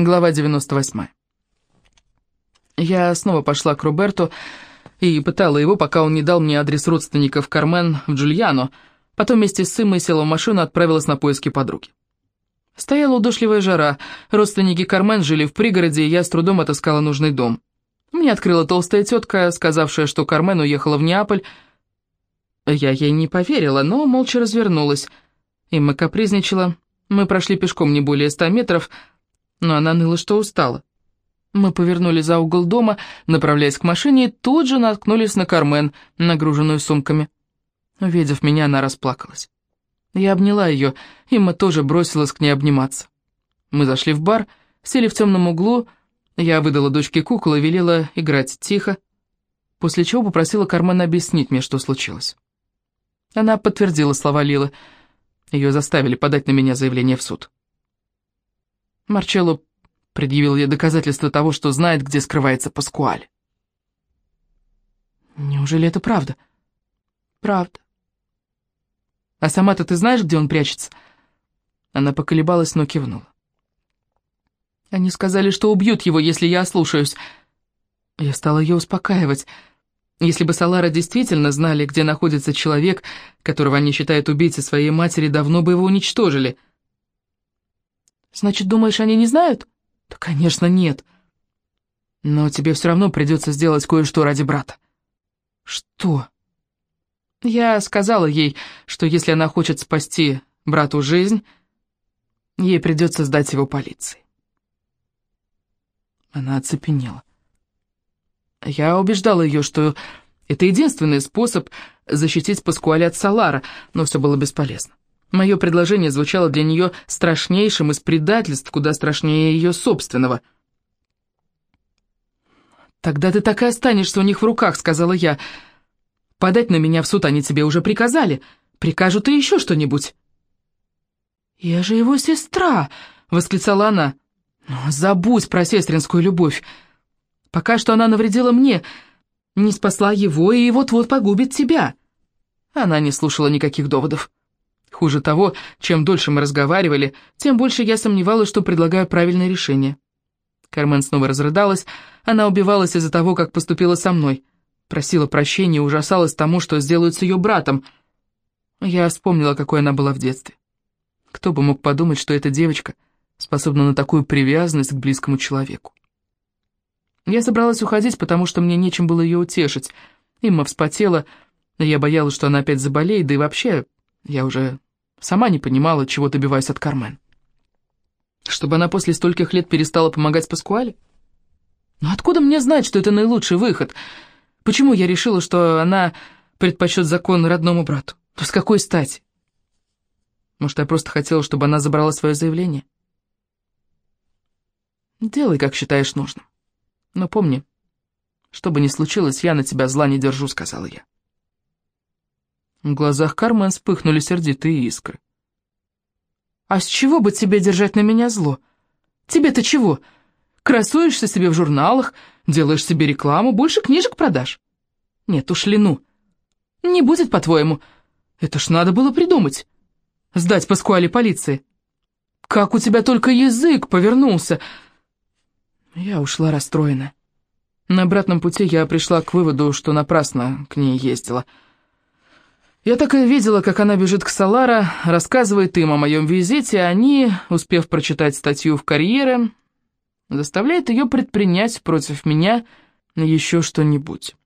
Глава 98. Я снова пошла к Роберту и пытала его, пока он не дал мне адрес родственников Кармен в Джульяно, потом вместе с Сымой села в машину и отправилась на поиски подруги. Стояла удушливая жара, родственники Кармен жили в пригороде, и я с трудом отыскала нужный дом. Мне открыла толстая тетка, сказавшая, что Кармен уехала в Неаполь. Я ей не поверила, но молча развернулась. Имма капризничала. Мы прошли пешком не более ста метров, но она ныла, что устала. Мы повернули за угол дома, направляясь к машине, и тут же наткнулись на Кармен, нагруженную сумками. Увидев меня, она расплакалась. Я обняла ее, Имма тоже бросилась к ней обниматься. Мы зашли в бар, сели в темном углу, я выдала дочке куклу и велела играть тихо, после чего попросила Кармен объяснить мне, что случилось. Она подтвердила слова Лилы. Ее заставили подать на меня заявление в суд. Марчелло предъявил ей доказательства того, что знает, где скрывается Паскуаль. «Неужели это правда?» «Правда». «А сама-то ты знаешь, где он прячется?» Она поколебалась, но кивнула. «Они сказали, что убьют его, если я ослушаюсь». Я стала ее успокаивать. Если бы Салара действительно знали, где находится человек, которого они считают убийцей своей матери, давно бы его уничтожили. «Значит, думаешь, они не знают?» «Да, конечно, нет. Но тебе все равно придется сделать кое-что ради брата». «Что?» Я сказала ей, что если она хочет спасти брату жизнь, ей придется сдать его полиции. Она оцепенела. Я убеждала ее, что это единственный способ защитить Паскуаля от Салара, но все было бесполезно. Мое предложение звучало для нее страшнейшим из предательств, куда страшнее ее собственного. «Тогда ты так и останешься у них в руках», — сказала я. «Подать на меня в суд они тебе уже приказали. Прикажут и еще что-нибудь». «Я же его сестра!» — восклицала она. «Забудь про сестринскую любовь. Пока что она навредила мне, не спасла его и вот-вот погубит тебя». Она не слушала никаких доводов. Хуже того, чем дольше мы разговаривали, тем больше я сомневалась, что предлагаю правильное решение. Кармен снова разрыдалась, она убивалась из-за того, как поступила со мной. Просила прощения и ужасалась тому, что сделают с ее братом. Я вспомнила, какой она была в детстве. Кто бы мог подумать, что эта девочка способна на такую привязанность к близкому человеку. Я собралась уходить, потому что мне нечем было ее утешить. Имма вспотела, я боялась, что она опять заболеет, да и вообще я уже сама не понимала, чего добиваюсь от Кармен. Чтобы она после стольких лет перестала помогать Паскуале? Но откуда мне знать, что это наилучший выход? Почему я решила, что она предпочет закон родному брату? То с какой стати? Может, я просто хотела, чтобы она забрала свое заявление? Делай, как считаешь нужным. Но помни, что бы ни случилось, я на тебя зла не держу, сказала я. В глазах Кармен вспыхнули сердитые искры. «А с чего бы тебе держать на меня зло? Тебе-то чего? Красуешься себе в журналах, делаешь себе рекламу, больше книжек продашь? Нет уж, Лену. Не будет, по-твоему. Это ж надо было придумать. Сдать Паскуале полиции. Как у тебя только язык повернулся!» Я ушла расстроена. На обратном пути я пришла к выводу, что напрасно к ней ездила — я так и видела, как она бежит к Салара, рассказывает им о моем визите, а они, успев прочитать статью в «Карьере», заставляют ее предпринять против меня еще что-нибудь.